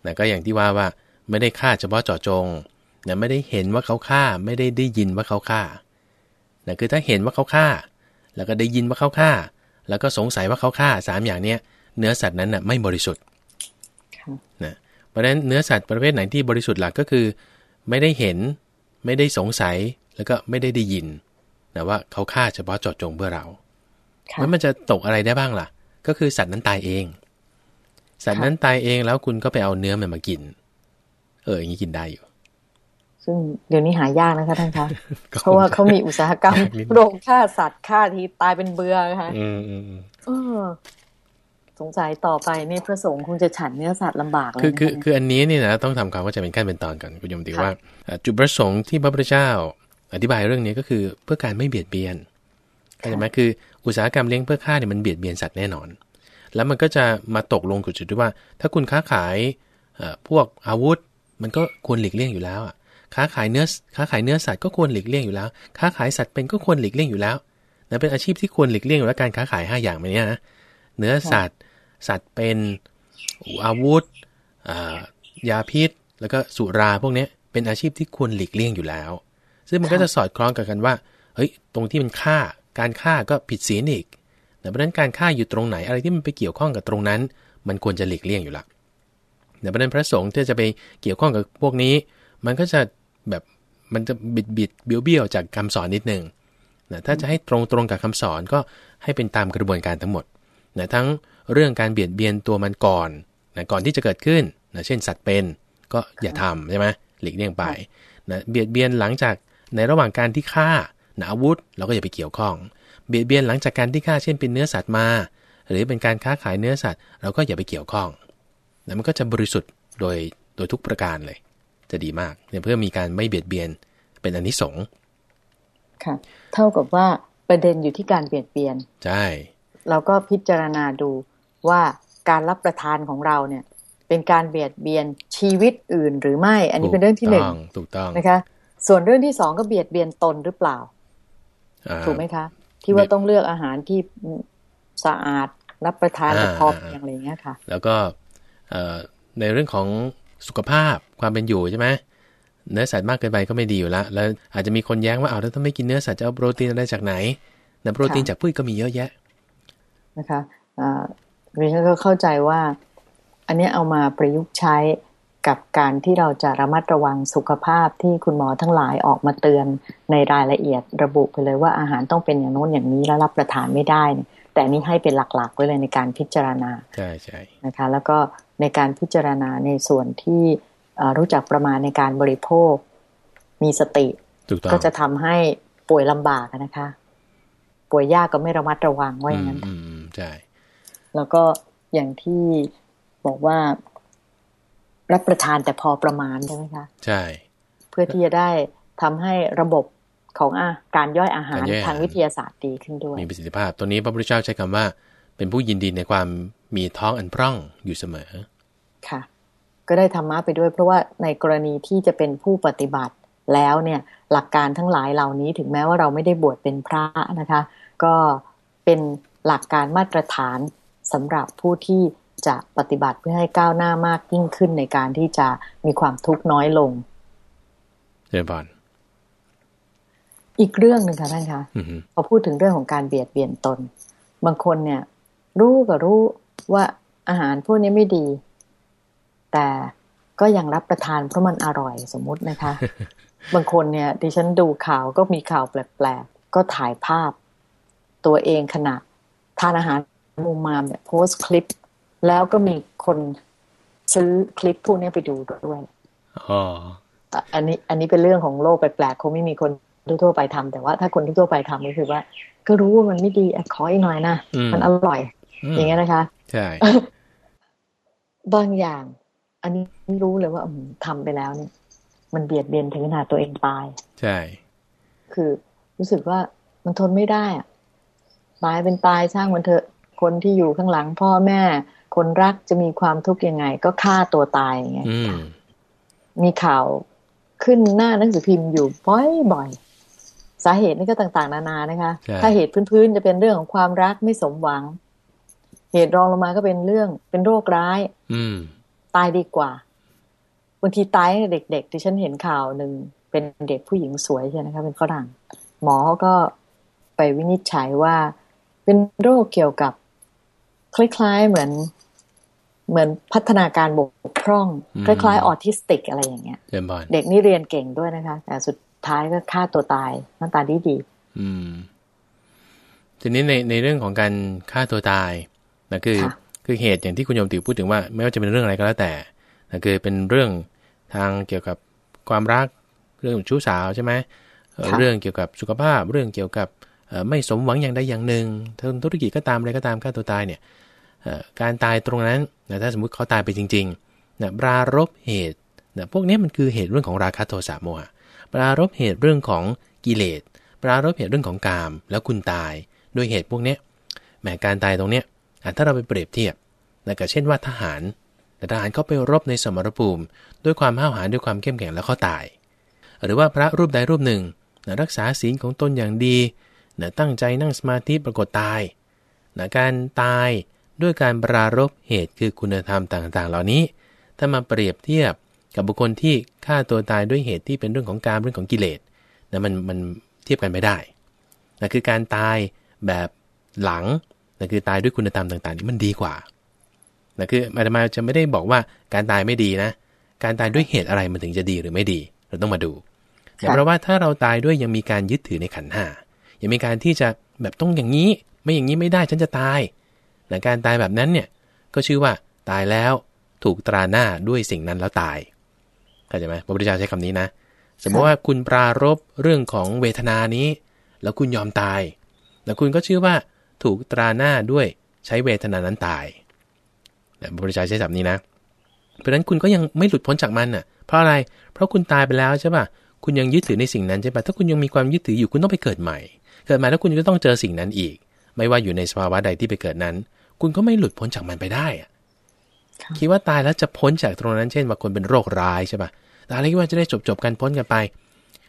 นะก็อย่างที่ว่าว่าไม่ได้ฆ่าเฉพาะเจาะจงนะไม่ได้เห็นว่าเขาฆ่า ไม่ได้ได้ยินว่าเขาฆ่านะคือถ้าเห็นว่าเขาฆ่า แล้วก็ได้ยินว่าเขาฆ่า แล้วก็สงสัยว่าเขาฆ่าสามอย่างเนี้ยเนื้อสัตว์นั้นนะ่ะไม่บริสุทธิ์นะเพราะฉะนั้นเนื้อสัตว์ประเภทไหนที่บริสุทธิ์หลักก็คือ ไม่ได้เห็น ไม่ได้สงสัยแล้วก็ไม่ได้ได้ยินนะว่าเขาฆ่าเฉพาะเจาะจงเพื่อเราแล้วมันจะตกอะไรได้บ้างล่ะ ก็คือสัตว์นั้นตายเอง สัตว์นั้นตายเองแล้วคุณก็ไปเอาเนื้อมันมากิน เอออย่างนี้กินได้อยู่ ซึ่งเดี๋ยวนี้หายากนะคะท่านคะเพราะว่าเขามีอุตสาหกรรมโรงฆ่าสัตว์ฆ่าทีตายเป็นเบื่อค่ะอืมอืมสงสัยต่อไปนี่พระสงฆ์คงจะฉันเนื้อสัตว์ลำบากเลยคือคือคืออันนี้นี่นะต้องทำความเข้าใจเป็นขั้นเป็นตอนกันคุณโยมติว่า จุดประสงค์ที่พระพุทธเจ้า อธิบายเรื่องนี้ก็คือเพื่อการไม่เบียดเบียนเข้าใจไหมคืออุตสาหกรรมเลี้ยงเพื่อฆ่าเนี่ยมันเบียดเบียนสัตว์แน่นอน แล้วมันก็จะมาตกลงกับจุดที่ว่า ถ้าคุณค้าขายพวกอาวุธมันก็ควรหลีกเลี่ยงอยู่แล้วอะค้าขายเนื้อค้าขายเนื้อสัตว์ก็ควรหลีกเลี่ยงอยู่แล้ว ค้าขายสัตว์เป็นก็ควรหลีกเลี่ยงอยู่แล้วนั่นเป็นอาชีพที่ควรหลีกเลี่ยงอยู่แล้วการค้าขาย 5 อย่างแบบนี้นะเนื้อสัตว์ สัตว์เป็นอาวุธยาพิษ แล้วก็สุราพวกนี้เป็นอาชีพที่ควรหลีกเลี่ยงอยู่แล้ว ซึ่งมันก็จะสอดคล้องกันกันว่าเฮ้ยตรงที่มันฆ่าการฆ่าก็ผิดศีลอีก เพราะนั้นการฆ่าอยู่ตรงไหนอะไรที่มันไปเกี่ยวข้องกับตรงนั้น มันควรจะหลีกเลี่ยงอยู่ละแต่ประเด็นพระสงฆ์ที่จะไปเกี่ยวข้องกับพวกนี้ มันก็จะแบบมันจะบิดบิดเบี้ยวเบี้ยวจากคำสอนนิดนึงนะถ้าจะให้ตรงตรงกับคำสอนก็ให้เป็นตามกระบวนการทั้งหมดนะทั้งเรื่องการเบียดเบียนตัวมันก่อนนะก่อนที่จะเกิดขึ้นนะเช่นสัตว์เป็นก็อย่าทำใช่ไหมหลีกเลี่ยงไปนะเบียดเบียนหลังจากในระหว่างการที่ฆ่านะอาวุธเราก็อย่าไปเกี่ยวข้อง เบียดเบียนหลังจากการที่ฆ่าเช่นเป็นเนื้อสัตว์มา หรือเป็นการค้าขายเนื้อสัตว์ เราก็อย่าไปเกี่ยวข้องนะมันก็จะบริสุทธิ์โดยโดยทุกประการเลย จะดีมากเนี่ยเพื่อมีการไม่เบียดเบียนเป็นอนนิสงส์ค่ะ เท่ากับว่าประเด็นอยู่ที่การเบียดเบียนใช่เราก็พิจารณาดูว่าการรับประทานของเราเนี่ย เป็นการเบียดเบียนชีวิตอื่นหรือไม่ อันนี้เป็นเรื่องที่หนึ่งถูกต้องนะคะ ส่วนเรื่องที่สองก็เบียดเบียนตนหรือเปล่า ถูกไหมคะ ที่ว่าต้องเลือกอาหารที่สะอาดรับประทานพอเพียงอะไรเงี้ยค่ะ แล้วก็ในเรื่องของสุขภาพความเป็นอยู่ใช่ไหมเนื้อสัตว์มากเกินไปก็ไม่ดีอยู่แล้วแล้วอาจจะมีคนแย้งว่าเอาแล้วถ้าไม่กินเนื้อสัตว์จะเอาโปรตีนอะไรจากไหนแต่โปรตีนจากพืชก็มีเยอะแยะนะคะดิฉันก็เข้าใจว่า อันนี้เอามาประยุกต์ใช้ กับการที่เราจะระมัดระวังสุขภาพที่คุณหมอทั้งหลายออกมาเตือนในรายละเอียดระบุไปเลยว่าอาหารต้องเป็นอย่างโน้นอย่างนี้แล้วรับประทานไม่ได้ แต่นี้ให้เป็นหลักๆไว้เลยในการพิจารณาใช่ใช่นะคะ แล้วก็ในการพิจารณาในส่วนที่รู้จักประมาณในการบริโภค มีสติถูกต้องก็จะทำให้ป่วยลำบากอะนะคะ ป่วยยากก็ไม่ระมัดระวังว่าอย่างนั้นอืมอืมใช่แล้วก็อย่างที่บอกว่า รับประทานแต่พอประมาณใช่ไหมคะใช่ เพื่อที่จะได้ทำให้ระบบของอาการย่อยอาหารการย่อยอาหารทางวิทยาศาสตร์ดีขึ้นด้วย มีประสิทธิภาพ ตัวนี้พระพุทธเจ้าใช้คำว่า เป็นผู้ยินดีในความมีท้องอันพร่องอยู่เสมอ ค่ะ ก็ได้ธรรมะไปด้วย เพราะว่าในกรณีที่จะเป็นผู้ปฏิบัติแล้วเนี่ยหลักการทั้งหลายเหล่านี้ถึงแม้ว่าเราไม่ได้บวชเป็นพระนะคะ ก็เป็นหลักการมาตรฐานสำหรับผู้ที่ จะปฏิบัติเพื่อให้ก้าวหน้ามากยิ่งขึ้นในการที่จะมีความทุกข์น้อยลงเจริญพรอีกเรื่องหนึ่งค่ะท่านคะอือฮึพอพูดถึงเรื่องของการเบียดเบียนตน บางคนเนี่ย รู้ก็รู้ว่าอาหารพวกนี้ไม่ดี แต่ก็ยังรับประทานเพราะมันอร่อยสมมุตินะคะ บางคนเนี่ยดิฉันดูข่าวก็มีข่าวแปลกๆ ก็ถ่ายภาพ ตัวเองขณะทานอาหารมุมมามเนี่ยโพสต์คลิป แล้วก็มีคนซื้อคลิปพวกนี้ไปดูด้วยอ๋ออะอันนี้ อันนี้เป็นเรื่องของโลกแปลกๆคงไม่มีคนทั่วๆไปทำแต่ว่าถ้าคนทั่วๆไปทำก็คือว่า ก็รู้ว่ามันไม่ดีอะขออีกหน่อยนะอืมมันอร่อยอืมอย่างเงี้ยนะคะใช่บางอย่าง อันนี้รู้เลยว่าอืมทำไปแล้วเนี่ย มันเบียดเบียนถึงขนาดตัวเองตาย ใช่ คือรู้สึกว่ามันทนไม่ได้อะตายเป็นตายช่างมันเถอะคนที่อยู่ข้างหลังพ่อแม่ คนรักจะมีความทุกข์ยังไง ก็ฆ่าตัวตายอย่างเงี้ยอืมมีข่าวขึ้นหน้าหนังสือพิมพ์อยู่บ่อยๆสาเหตุนี่ก็ต่างๆ นานานะคะใช่ถ้าเหตุพื้นๆจะเป็นเรื่องของความรักไม่สมหวัง เหตุรองลงมาก็เป็นเรื่องเป็นโรคร้าย อืมตายดีกว่าบางทีตายตั้งแต่เด็กๆที่ฉันเห็นข่าวหนึ่งเป็นเด็กผู้หญิงสวยใช่ไหมคะเป็นฝรั่ง หมอก็ไปวินิจฉัยว่า เป็นโรคเกี่ยวกับ คล้ายๆเหมือน เหมือนพัฒนาการบกพร่องอืมคล้ายๆออทิสติกอะไรอย่างเงี้ยเจริญพรเด็กนี่เรียนเก่งด้วยนะคะ แต่สุดท้ายก็ฆ่าตัวตายหน้าตาดีดีอืมทีนี้ในในเรื่องของการฆ่าตัวตายนะคือค่ะคือเหตุอย่างที่คุณโยมติวพูดถึงว่า ไม่ว่าจะเป็นเรื่องอะไรก็แล้วแต่นะคือเป็นเรื่องทางเกี่ยวกับความรักเรื่องชู้สาวใช่ไหมเอ่อค่ะเรื่องเกี่ยวกับสุขภาพ เรื่องเกี่ยวกับเอ่อไม่สมหวังอย่างใดอย่างหนึ่งทางธุรกิจก็ตามอะไรก็ตามฆ่าตัวตายเนี่ยเอ่อ การตายตรงนั้นนะถ้าสมมุติเขาตายไปจริงๆนะปรารบเหตุนะพวกนี้มันคือเหตุเรื่องของราคะโทสะโมหะปรารบเหตุเรื่องของกิเลสปรารบเหตุเรื่องของกาม แล้วคุณตายด้วยเหตุพวกนี้แหมการตายตรงเนี้ยถ้าเราไปเปรียบเทียบนะกับเช่นว่าทหารแต่ทหารเขาไปรบในสมรภูมิ ด้วยความห้าวหาญด้วยความเข้มแข็งแล้วเขาตาย หรือว่าพระรูปใดรูปหนึ่งนะรักษาศีลของตนอย่างดีนะตั้งใจนั่งสมาธิปรากฏตายนะการตาย ด้วยการปรารบเหตุคือคุณธรรมต่างๆ เหล่านี้ ถ้ามาเปรียบเทียบกับบุคคลที่ฆ่าตัวตายด้วยเหตุที่เป็นเรื่องของการเรื่องของกิเลสนะมันมันเทียบกันไม่ได้นะคือการตายแบบหลังนะคือตายด้วยคุณธรรมต่างๆนี่มันดีกว่านะคืออาตมาจะไม่ได้บอกว่าการตายไม่ดีนะ การตายด้วยเหตุอะไรมันถึงจะดีหรือไม่ดี เราต้องมาดูนะเพราะว่าถ้าเราตายด้วยยังมีการยึดถือในขันธ์ห้ายังมีการที่จะแบบต้องอย่างนี้ ไม่อย่างนี้ไม่ได้ฉันจะตาย นะการตายแบบนั้นเนี่ยก็ชื่อว่าตายแล้วถูกตราหน้าด้วยสิ่งนั้นแล้วตายเข้าใจไหมพระพุทธเจ้าใช้คำนี้นะ สมมติว่าคุณปรารบเรื่องของเวทนานี้ แล้วคุณยอมตาย แล้วคุณก็ชื่อว่าถูกตราหน้าด้วยใช้เวทนานั้นตายแต่พระพุทธเจ้าใช้ศัพท์นี้นะ เพราะฉะนั้นคุณก็ยังไม่หลุดพ้นจากมันน่ะ เพราะอะไร เพราะคุณตายไปแล้วใช่ป่ะ คุณยังยึดถือในสิ่งนั้นใช่ป่ะ ถ้าคุณยังมีความยึดถืออยู่คุณต้องไปเกิดใหม่ เกิดมาแล้วคุณก็ต้องเจอสิ่งนั้นอีก ไม่ว่าอยู่ในสภาวะใดที่ไปเกิดนั้น คุณก็ไม่หลุดพ้นจากมันไปได้อะค่ะคิดว่าตายแล้วจะพ้นจากตรงนั้นเช่นบางคนเป็นโรคร้ายใช่ป่ะตายแล้วคิดว่าจะได้จบจบๆกันพ้นกันไป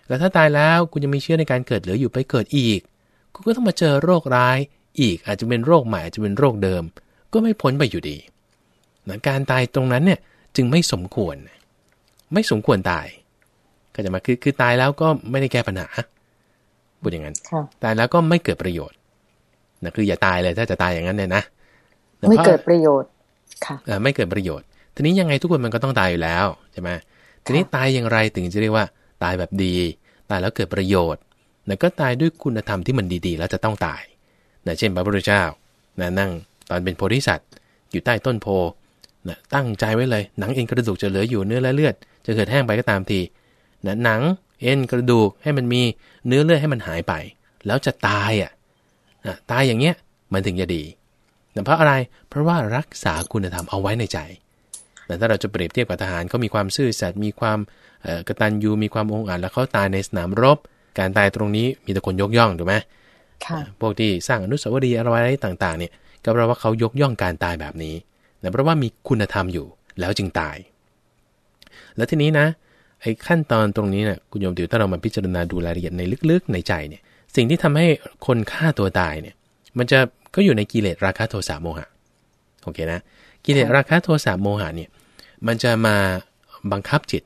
แล้วถ้าตายแล้วคุณยังมีเชื่อในการเกิดเหลืออยู่ไปเกิดอีก คุณก็ต้องมาเจอโรคร้ายอีกอาจจะเป็นโรคใหม่อาจจะเป็นโรคเดิม ก็ไม่พ้นไปอยู่ดีนะการตายตรงนั้นเนี่ยจึงไม่สมควร ไม่สมควรตายก็จะมาคือคือตายแล้วก็ไม่ได้แก้ปัญหาพูดอย่างนั้นค่ะตายแล้วก็ไม่เกิดประโยชน์นะคืออย่าตายเลยถ้าจะตายอย่างนั้นเนี่ยนะแต่ ไม่พราะเกิดประโยชน์ค่ะเอ่อไม่เกิดประโยชน์ ทีนี้ยังไงทุกคนมันก็ต้องตายอยู่แล้วใช่ไหมทีนี้ตายอย่างไรถึงจะเรียกว่า ตายแบบดี ตายแล้วเกิดประโยชน์นะก็ตายด้วยคุณธรรมที่มันดีๆ แล้วจะต้องตายนะเช่นพระพุทธเจ้านะนั่งตอนเป็นโพธิสัตว์ อยู่ใต้ต้นโพนะตั้งใจไว้เลย หนังเอ็นกระดูกจะเหลืออยู่เนื้อและเลือด จะเกิดแห้งไปก็ตามทีนะหนังเอ็นกระดูกให้มันมีเนื้อเลือดให้มันหายไป แล้วจะตายอะตายอย่างเงี้ยมันถึงจะดี แต่เพราะอะไร เพราะว่ารักษาคุณธรรมเอาไว้ในใจ แต่ถ้าเราจะเปรียบเทียบกับทหารเขามีความซื่อสัตย์มีความกตัญญูมีความองอาจแล้วเขาตายในสนามรบ การตายตรงนี้มีแต่คนยกย่องถูกไหมพวกที่สร้างอนุสาวรีย์อะไรต่างๆเนี่ยก็เพราะว่าเขายกย่องการตายแบบนี้แต่เพราะว่ามีคุณธรรมอยู่แล้วจึงตาย แล้วทีนี้นะไอ้ขั้นตอนตรงนี้เนะ่ยคุณโยมติวถ้าเรามาพิจารณาดูรายละเอียดในลึกๆในใจเนี่ย สิ่งที่ทำให้คนฆ่าตัวตายเนี่ย มันจะ ก็อยู่ในกิเลสราคะโทสะโมหะโอเคนะกิเลสราคะโทสะโมหะเนี่ยมันจะมาบังคับจิต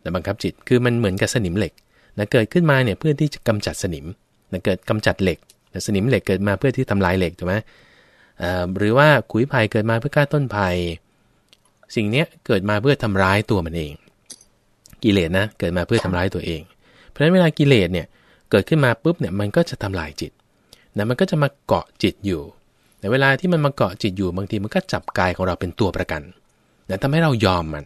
แต่บังคับจิตคือมันเหมือนกับสนิมเหล็กนะเกิดขึ้นมาเนี่ยเพื่อที่จะกำจัดสนิมนะเกิดกำจัดเหล็กแต่สนิมเหล็กเกิดมาเพื่อที่ทำลายเหล็กถูกไหมหรือว่าขุยไผ่เกิดมาเพื่อฆ่าต้นไผ่สิ่งนี้เกิดมาเพื่อทำร้ายตัวมันเอง กิเลสนะเกิดมาเพื่อทำร้ายตัวเอง เพราะฉะนั้นเวลากิเลสเนี่ยเกิดขึ้นมาปุ๊บเนี่ยมันก็จะทำลายจิต นะมันก็จะมาเกาะจิตอยู่แต่เวลาที่มันมาเกาะจิตอยู่บางทีมันก็จับกายของเราเป็นตัวประกันนะทำให้เรายอมมัน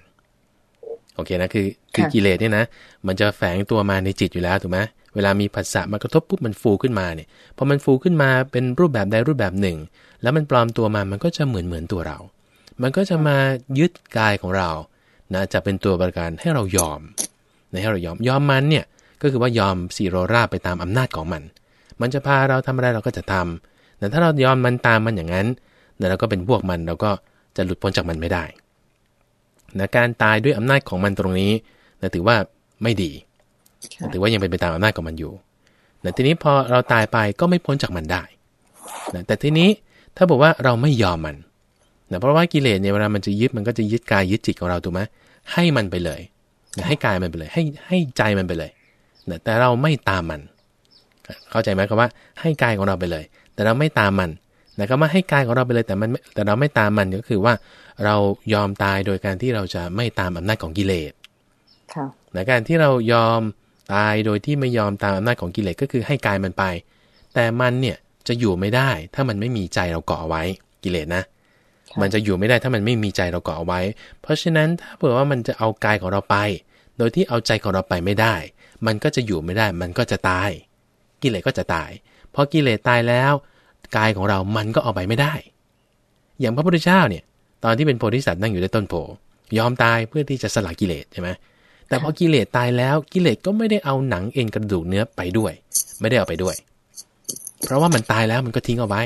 โอเคนะคือคือกิเลสเนี่ยนะ มันจะแฝงตัวมาในจิตอยู่แล้วถูกไหมเวลามีผัสสะมากระทบปุ๊บมันฟูขึ้นมาเนี่ยพอมันฟูขึ้นมาเป็นรูปแบบใดรูปแบบหนึ่ง แล้วมันปลอมตัวมามันก็จะเหมือนเหมือนตัวเรา มันก็จะมายึดกายของเรานะจะเป็นตัวประกันให้เรายอมนะให้เรายอมยอมมันเนี่ยก็คือว่ายอมสีโรราไปตามอำนาจของมัน มันจะพาเราทำอะไรเราก็จะทำแต่ถ้าเรายอมมันตามมันอย่างนั้นแต่เราก็เป็นพวกมันเราก็จะหลุดพ้นจากมันไม่ได้นะการตายด้วยอำนาจของมันตรงนี้นะถือว่าไม่ดีถือว่ายังเป็นไปตามอำนาจของมันอยู่แต่ทีนี้พอเราตายไปก็ไม่พ้นจากมันได้แต่ทีนี้ถ้าบอกว่าเราไม่ยอมมันนะเพราะว่ากิเลสเนี่ยเวลามันจะยึดมันก็จะยึดกายยึดจิตของเราถูกไหมให้มันไปเลยนะให้กายมันไปเลย ให้ให้ใจมันไปเลยนะแต่เราไม่ตามมัน เข้าใจไหมครับว่าให้กายของเราไปเลย แต่เราไม่ตามมันนะก็มาให้กายของเราไปเลยแต่มันแต่เราไม่ตามมันก็คือว่า เรายอมตายโดยการที่เราจะไม่ตามอำนาจของกิเลสนะการที่เรายอมตายโดยที่ไม่ยอมตามอำนาจของกิเลสก็คือให้กายมันไป แต่มันเนี่ยจะอยู่ไม่ได้ ถ้ามันไม่มีใจเราเกาะเอาไว้กิเลสนะมันจะอยู่ไม่ได้ถ้ามันไม่มีใจเราเกาะเอาไว้ เพราะฉะนั้นถ้าเผื่อว่ามันจะเอากายของเราไป โดยที่เอาใจของเราไปไม่ได้ มันก็จะอยู่ไม่ได้ มันก็จะตาย กิเลสก็จะตายพอกิเลสตายแล้ว กายของเรามันก็เอาไปไม่ได้ อย่างพระพุทธเจ้าเนี่ย ตอนที่เป็นโพธิสัตว์นั่งอยู่ในต้นโพยอมตายเพื่อที่จะสละกิเลสใช่ไหมแต่พอกิเลสตายแล้วกิเลสก็ไม่ได้เอาหนังเอ็นกระดูกเนื้อไปด้วย ไม่ได้เอาไปด้วย เพราะว่ามันตายแล้วมันก็ทิ้งเอาไว้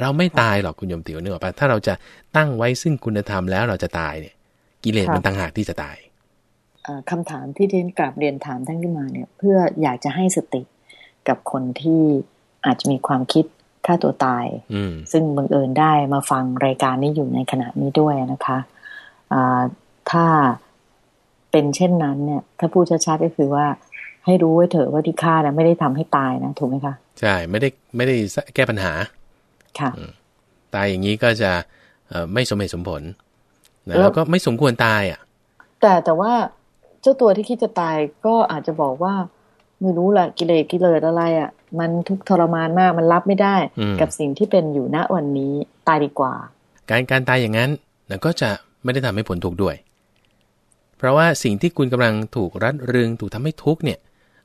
เราไม่ตายหรอกคุณโยมติ๋วเนื้อปะถ้าเราจะตั้งไว้ซึ่งคุณธรรมแล้วเราจะตายเนี่ย กิเลสมันต่างหากที่จะตายคำถามที่เรียนกลับเรียนถามท่านขึ้นมาเนี่ย เพื่ออยากจะให้สติ กับคนที่อาจจะมีความคิดฆ่าตัวตาย ซึ่งบังเอิญได้มาฟังรายการนี้อยู่ในขณะนี้ด้วยนะคะถ้าเป็นเช่นนั้นเนี่ย ถ้าพูดชัดๆก็คือว่า ให้รู้ไว้เถอะว่าที่ฆ่านะไม่ได้ทำให้ตายนะถูกไหมคะใช่ไม่ได้ไม่ได้แก้ปัญหา ค่ะตายอย่างนี้ก็จะไม่สมเหตุสมผลแล้วก็ไม่สมควรตายอะ แต่แต่ว่าเจ้าตัวที่คิดจะตายก็อาจจะบอกว่า ไม่รู้แหละกิเลสกิเลสอะไรอะ มันทุกทรมานมากมันรับไม่ได้ กับสิ่งที่เป็นอยู่ณวันนี้ตายดีกว่า การการตายอย่างนั้นก็จะไม่ได้ทำให้ผลทุกข์ด้วย เพราะว่าสิ่งที่คุณกำลังถูกรัดรึงถูกทำให้ทุกข์เนี่ย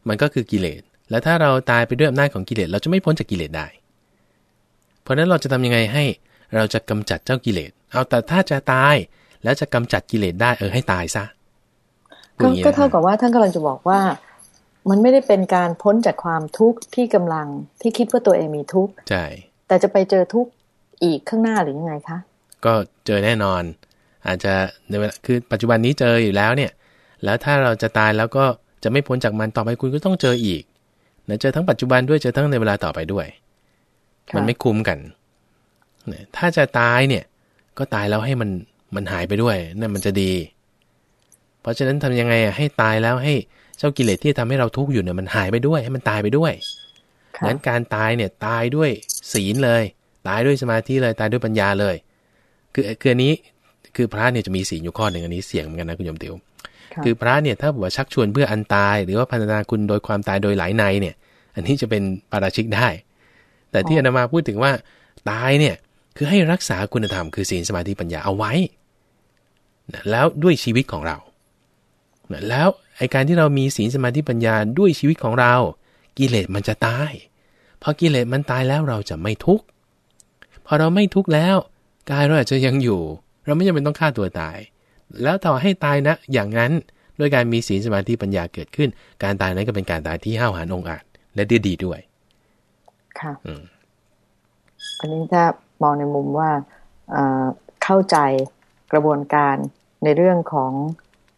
มันก็คือกิเลสแล้วถ้าเราตายไปด้วยอำนาจของกิเลสเราจะไม่พ้นจากกิเลสได้ เพราะฉะนั้นเราจะทำยังไงให้เราจะกำจัดเจ้ากิเลส เอาแต่ถ้าจะตายแล้วจะกำจัดกิเลสได้เออให้ตายซะก็เท่ากับว่าท่านกำลังจะบอกว่า มันไม่ได้เป็นการพ้นจากความทุกข์ที่กำลังที่คิดว่าตัวเองมีทุกข์ใช่แต่จะไปเจอทุกข์อีกข้างหน้าหรือยังไงคะก็เจอแน่นอน อาจจะในเวลาคือปัจจุบันนี้เจออยู่แล้วเนี่ย แล้วถ้าเราจะตายแล้วก็จะไม่พ้นจากมันต่อไปคุณก็ต้องเจออีกนะเจอทั้งปัจจุบันด้วยเจอทั้งในเวลาต่อไปด้วย มันไม่คุ้มกันเนี่ยถ้าจะตายเนี่ย ก็ตายแล้วให้มันมันหายไปด้วยนั่นมันจะดี เพราะฉะนั้นทำยังไงอะให้ตายแล้วให้ เจ้ากิเลสที่ทำให้เราทุกข์อยู่เนี่ยมันหายไปด้วยให้มันตายไปด้วยงั้นการตายเนี่ยตายด้วยศีลเลย ตายด้วยสมาธิเลยตายด้วยปัญญาเลย คือคืออันนี้คือพระเนี่ยจะมีสีอยู่ข้อหนึ่งอันนี้เสี่ยงเหมือนกันนะคุณโยมติวคือพระเนี่ยถ้าบอกว่าชักชวนเพื่ออันตาย หรือว่าพันนาคุณโดยความตายโดยหลายในเนี่ย อันนี้จะเป็นปาราชิกได้ แต่ที่อนามาพูดถึงว่าตายเนี่ยคือให้รักษาคุณธรรมคือศีลสมาธิปัญญาเอาไว้ แล้วด้วยชีวิตของเรา แล้วไอการที่เรามีศีลสมาธิปัญญาด้วยชีวิตของเรา กิเลสมันจะตายพอกิเลสมันตายแล้วเราจะไม่ทุกข์พอเราไม่ทุกข์แล้วกายเราอาจจะยังอยู่ เราไม่จำเป็นต้องฆ่าตัวตาย แล้วต่อให้ตายนะ อย่างนั้นด้วยการมีศีลสมาธิปัญญาเกิดขึ้น การตายนั้นก็เป็นการตายที่ห้าวหาญองอาจและดีดีด้วย ค่ะอืมอันนี้ถ้ามองในมุมว่าเอ่อเข้าใจกระบวนการในเรื่องของ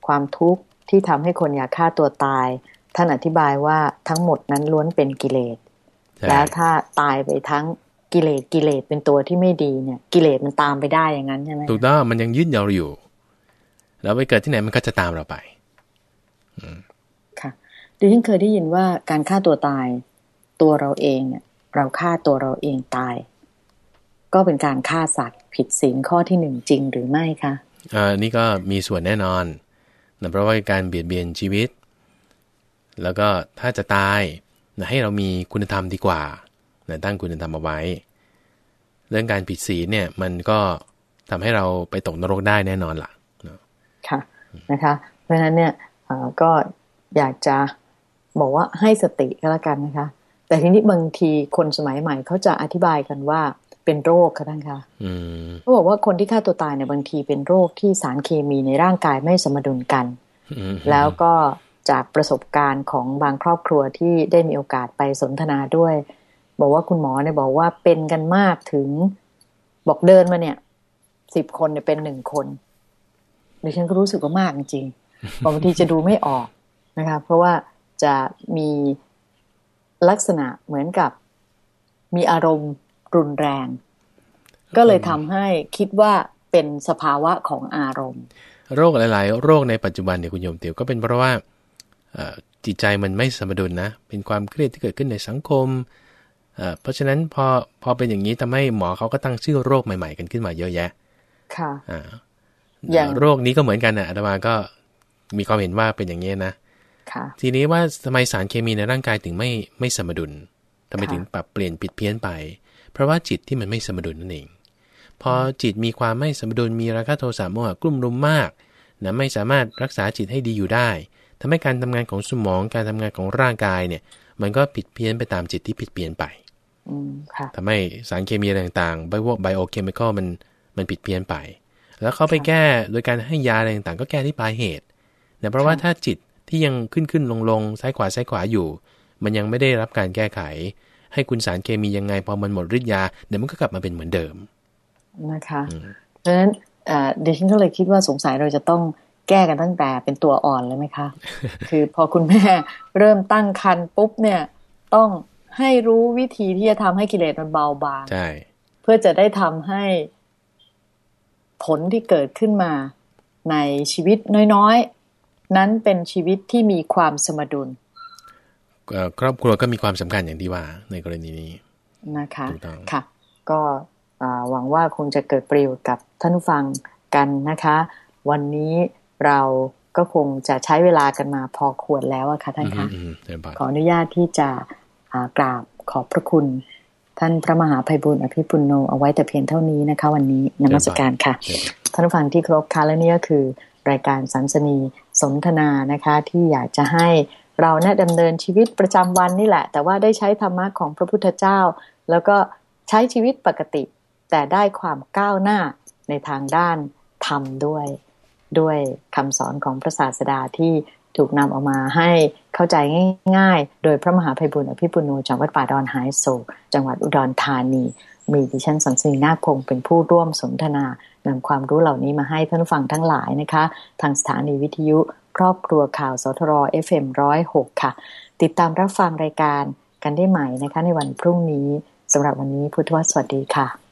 ความทุกข์ ที่ทำให้คนอยากฆ่าตัวตาย ท่านอธิบายว่าทั้งหมดนั้นล้วนเป็นกิเลสใช่แล้วถ้าตายไปทั้งกิเลสกิเลสเป็นตัวที่ไม่ดีเนี่ย กิเลสมันตามไปได้อย่างนั้นใช่ไหมถูกต้องมันยังยึดเราอยู่ แล้วไปเกิดที่ไหนมันก็จะตามเราไปค่ะดิฉันเคยได้ยินว่าการฆ่าตัวตายตัวเราเองเนี่ย เราฆ่าตัวเราเองตาย ก็เป็นการฆ่าสัตว์ ผิดศีลข้อที่หนึ่งจริงหรือไม่คะอ่านี่ก็มีส่วนแน่นอน นะเพราะว่าการเบียดเบียนชีวิต แล้วก็ถ้าจะตายนะให้เรามีคุณธรรมดีกว่านะตั้งคุณธรรมเอาไว้ เรื่องการผิดศีลเนี่ยมันก็ทำให้เราไปตกนรกได้แน่นอนล่ะเนอะค่ะนะคะ เพราะฉะนั้นเนี่ยก็อยากจะบอกว่าให้สติก็แล้วกันนะคะ แต่ทีนี้บางทีคนสมัยใหม่เขาจะอธิบายกันว่า เป็นโรคค่ะท่านคะอืมเขาบอกว่าคนที่ฆ่าตัวตายเนี่ยบางทีเป็นโรคที่สารเคมีในร่างกายไม่สมดุลกันอืมแล้วก็จากประสบการณ์ของบางครอบครัวที่ได้มีโอกาสไปสนทนาด้วย บอกว่าคุณหมอเนี่ยบอกว่าเป็นกันมากถึงบอกเดินมาเนี่ยสิบคนเนี่ยเป็นหนึ่งคนดิฉันก็รู้สึกว่ามากจริงๆบางทีจะดูไม่ออกนะคะ เพราะว่าจะมีลักษณะเหมือนกับมีอารมณ์ รุนแรง ก็เลยทำให้คิดว่าเป็นสภาวะของอารมณ์ โรคหลาย ๆ โรคในปัจจุบันเนี่ยคุณโยมเตียวก็เป็นเพราะว่าเอ่อจิตใจมันไม่สมดุลนะ เป็นความเครียดที่เกิดขึ้นในสังคมเอ่อเพราะฉะนั้นพอพอเป็นอย่างนี้ทำให้หมอเขาก็ตั้งชื่อโรคใหม่ ๆ กันขึ้นมาเยอะแยะ ค่ะอ่าอย่างโรคนี้ก็เหมือนกันนะอาตมาก็มีความเห็นว่าเป็นอย่างนี้นะค่ะ ทีนี้ว่าทำไมสารเคมีในร่างกายถึงไม่ไม่สมดุลทำไมค่ะถึงปรับเปลี่ยนผิดเพี้ยนไป เพราะว่าจิตที่มันไม่สมดุลนั่นเอง พอจิตมีความไม่สมดุลมีราคะโทสะโมหะกลุ่มรุมมากนะไม่สามารถรักษาจิตให้ดีอยู่ได้ทำให้การทำงานของสมองการทำงานของร่างกายเนี่ย มันก็ผิดเพี้ยนไปตามจิตที่ผิดเพี้ยนไปอืมค่ะทำให้สารเคมีอะไรต่างๆไบพวกไบโอเคมีคอลมันมันผิดเพี้ยนไป แล้วเขาไปค่ะแก้โดยการให้ยาอะไรต่างๆ ก็แก้ที่ปลายเหตุนะเพราะว่าค่ะถ้าจิตที่ยังขึ้นขึ้นลงลงซ้ายขวาซ้ายขวาอยู่ มันยังไม่ได้รับการแก้ไข ให้คุณสารเคมียังไง พอมันหมดฤทธิ์ยาเดี๋ยวมันก็กลับมาเป็นเหมือนเดิมนะคะอืมเพราะฉะนั้นเอ่อดิฉันก็เลยคิดว่าสงสัยเราจะต้องแก้กันตั้งแต่เป็นตัวอ่อนเลยไหมคะ คือพอคุณแม่เริ่มตั้งครรภ์ปุ๊บเนี่ยต้องให้รู้วิธีที่จะทำให้กิเลสมันเบาบางใช่เพื่อจะได้ทำให้ผลที่เกิดขึ้นมาในชีวิตน้อยๆ นั้นเป็นชีวิตที่มีความสมดุลเอ่อ ครอบครัวก็มีความสำคัญอย่างที่ว่าในกรณีนี้นะคะถูกต้องค่ะ ก็อ่าหวังว่าคงจะเกิดประโยชน์กับท่านผู้ฟังกันนะคะ วันนี้เราก็คงจะใช้เวลากันมาพอควรแล้วอะค่ะท่านคะอืมๆเดินผ่านขออนุญาตที่จะอ่ากราบขอบพระคุณ ท่านพระมหาภัยบุญอภิปุณโนเอาไว้แต่เพียงเท่านี้นะคะ วันนี้นมัสการค่ะเดินผ่านท่านผู้ฟังที่เคารพค่ะและนี่ก็คือ รายการสันสนีสนทนานะคะ ที่อยากจะให้ เราเนี่ยดำเนินชีวิตประจำวันนี่แหละ แต่ว่าได้ใช้ธรรมะของพระพุทธเจ้า แล้วก็ใช้ชีวิตปกติ แต่ได้ความก้าวหน้าในทางด้านธรรมด้วย ด้วยคำสอนของพระศาสดาที่ถูกนำออกมาให้เข้าใจง่าย ๆ โดยพระมหาภัยบุญอภิปุโนจากวัดป่าดอนหายโศกจังหวัดอุดรธานี มีดิฉันสันสนีนาคพงเป็นผู้ร่วมสนทนานำความรู้เหล่านี้มาให้ท่านฟังทั้งหลายนะคะ ทางสถานีวิทยุครอบครัวข่าวสทร FM106 ค่ะ ติดตามรับฟังรายการกันได้ใหม่นะคะในวันพรุ่งนี้สำหรับวันนี้พุทธวสวัสดีค่ะ